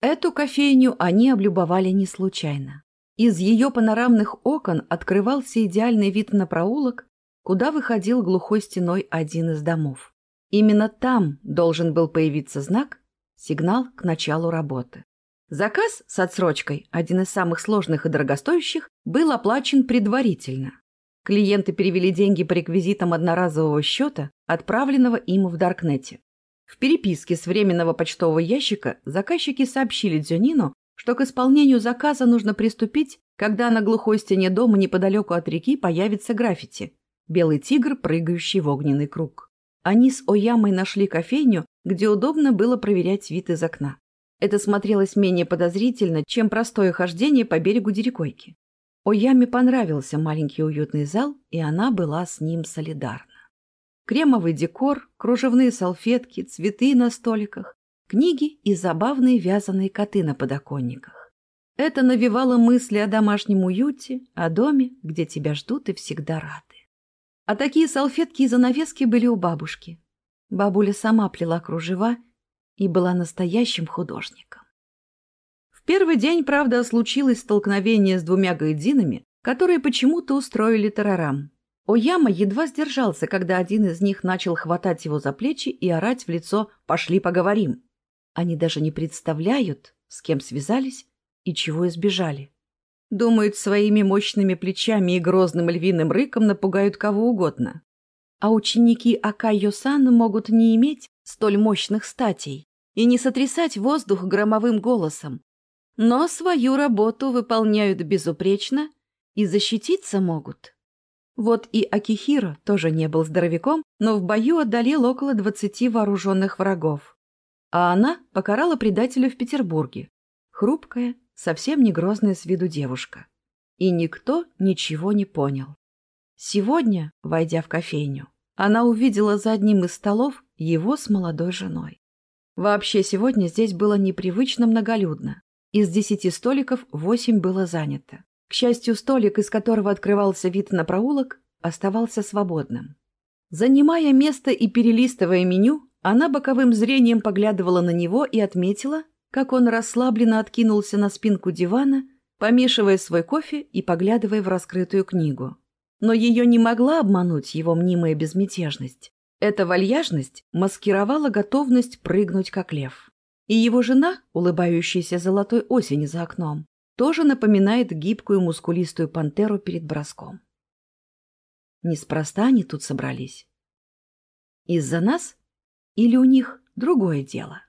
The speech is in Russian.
Эту кофейню они облюбовали не случайно. Из ее панорамных окон открывался идеальный вид на проулок, куда выходил глухой стеной один из домов. Именно там должен был появиться знак, сигнал к началу работы. Заказ с отсрочкой, один из самых сложных и дорогостоящих, был оплачен предварительно. Клиенты перевели деньги по реквизитам одноразового счета, отправленного им в Даркнете. В переписке с временного почтового ящика заказчики сообщили Дзюнину, что к исполнению заказа нужно приступить, когда на глухой стене дома неподалеку от реки появится граффити «Белый тигр, прыгающий в огненный круг». Они с Оямой нашли кофейню, где удобно было проверять вид из окна. Это смотрелось менее подозрительно, чем простое хождение по берегу Дерекойки. Ояме понравился маленький уютный зал, и она была с ним солидарна. Кремовый декор, кружевные салфетки, цветы на столиках, книги и забавные вязаные коты на подоконниках. Это навевало мысли о домашнем уюте, о доме, где тебя ждут и всегда рады. А такие салфетки и занавески были у бабушки. Бабуля сама плела кружева и была настоящим художником. В первый день, правда, случилось столкновение с двумя гайдинами, которые почему-то устроили террорам. Ояма едва сдержался, когда один из них начал хватать его за плечи и орать в лицо «пошли поговорим». Они даже не представляют, с кем связались и чего избежали. Думают, своими мощными плечами и грозным львиным рыком напугают кого угодно. А ученики Акайо-сан могут не иметь столь мощных статей и не сотрясать воздух громовым голосом, но свою работу выполняют безупречно и защититься могут. Вот и Акихиро тоже не был здоровяком, но в бою одолел около двадцати вооруженных врагов. А она покарала предателя в Петербурге. Хрупкая, совсем не грозная с виду девушка. И никто ничего не понял. Сегодня, войдя в кофейню, она увидела за одним из столов его с молодой женой. Вообще сегодня здесь было непривычно многолюдно. Из десяти столиков восемь было занято. К счастью, столик, из которого открывался вид на проулок, оставался свободным. Занимая место и перелистывая меню, она боковым зрением поглядывала на него и отметила, как он расслабленно откинулся на спинку дивана, помешивая свой кофе и поглядывая в раскрытую книгу. Но ее не могла обмануть его мнимая безмятежность. Эта вальяжность маскировала готовность прыгнуть, как лев. И его жена, улыбающаяся золотой осени за окном, тоже напоминает гибкую мускулистую пантеру перед броском. Неспроста они тут собрались. Из-за нас или у них другое дело?